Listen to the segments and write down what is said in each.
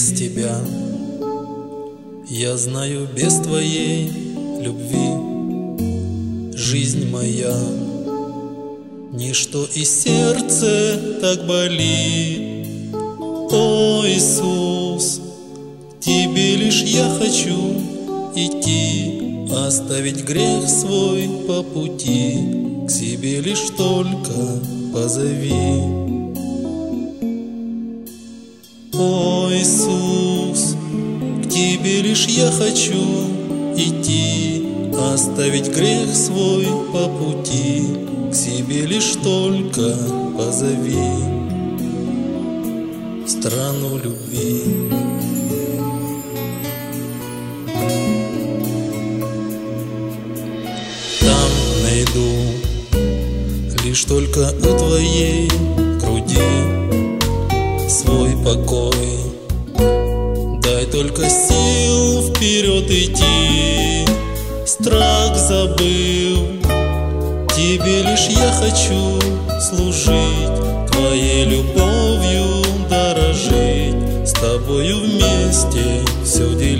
тебя. Я знаю, без твоей любви жизнь моя Ничто и сердце так болит. О, Иисус, Тебе лишь я хочу идти, Оставить грех свой по пути, К себе лишь только позови. Иисус, к Тебе лишь я хочу идти, Оставить грех свой по пути, К себе лишь только позови. Страну любви. Там найду лишь только у Твоей груди свой покой. Только сил вперед идти, страх забыл. Тебе лишь я хочу служить, Твоей любовью дорожить, С тобою вместе все делить.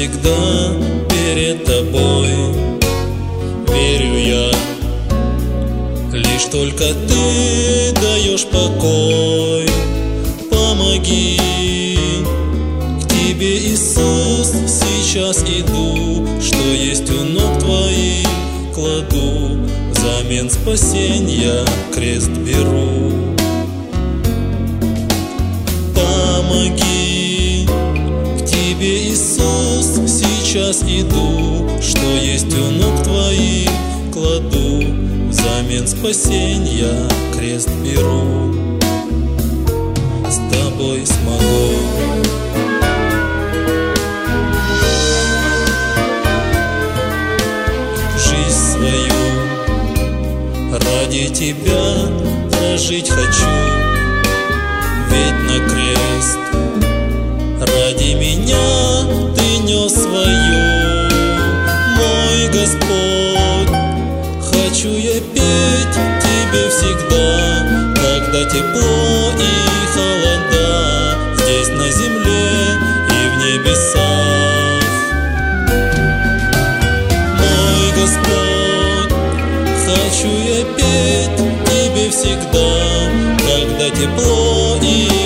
Всегда перед тобой. Верю я, лишь только ты даешь покой. Помоги, к тебе, Иисус, сейчас иду, что есть у ног твоих кладу, взамен спасения крест беру. Сейчас иду, что есть у ног кладу, взамен спасения крест беру. С тобой смогу. Жизнь свою ради тебя прожить хочу, когда тепло и холода здесь на земле и в небесах. Мой Господь, хочу я петь тебе всегда, когда тепло и